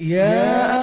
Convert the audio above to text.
يا